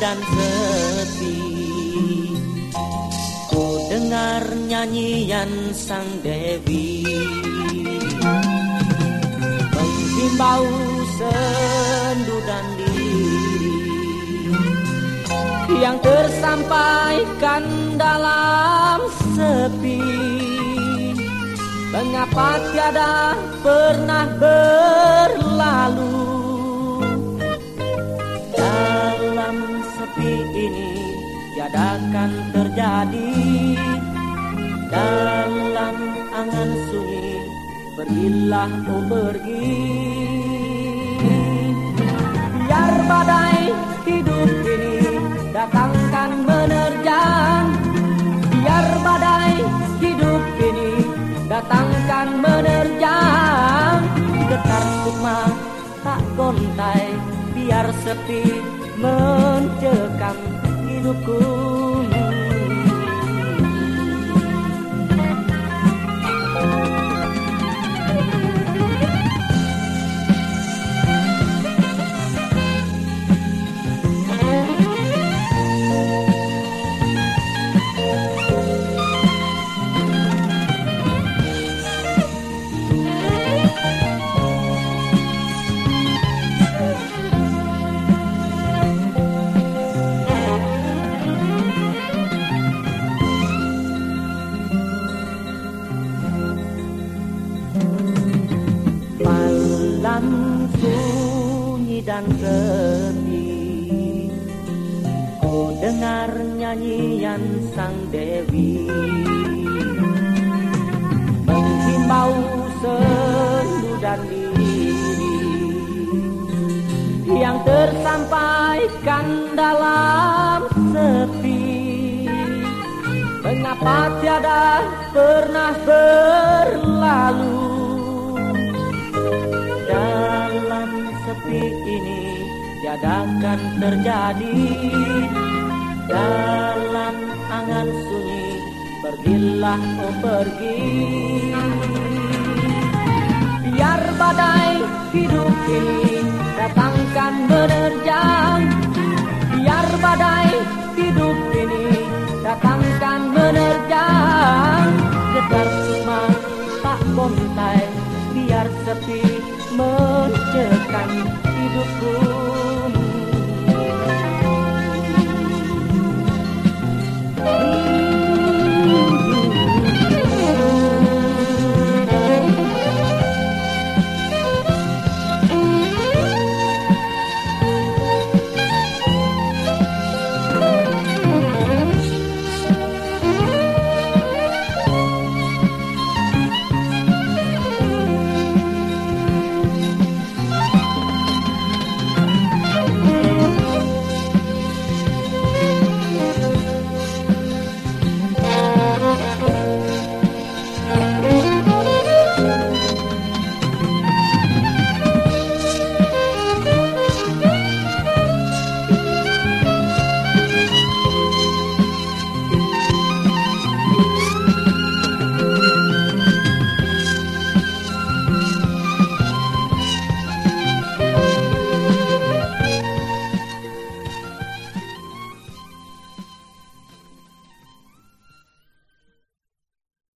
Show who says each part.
Speaker 1: dan sepi. Ku dengar nyanyian sang Dewi. Menghimbau sendu dan diri. Yang tersampaikan dalam sepi. Mengapa tiada pernah berlalu sepi ini tiada akan terjadi. Dalam angan sunyi Pergilah oh pergi. Biar badai hidup ini Datangkan menerjang. Biar badai hidup ini Datangkan menerjang. Getar sukma tak gontai Biar sepi mencekam hidupku dan sepi Ku dengar nyanyian sang Dewi. Menghimbau sendu dan diri Yang tersampaikan dalam sepi. Mengapa tiada pernah berlalu ini tiada akan terjadi. Dalam angan sunyi pergilah oh pergi. Biar badai hidup ini datangkan menerjang. Biar badai hidup ini datangkan menerjang. Getar tak kontai biar sepi mencekam hidupku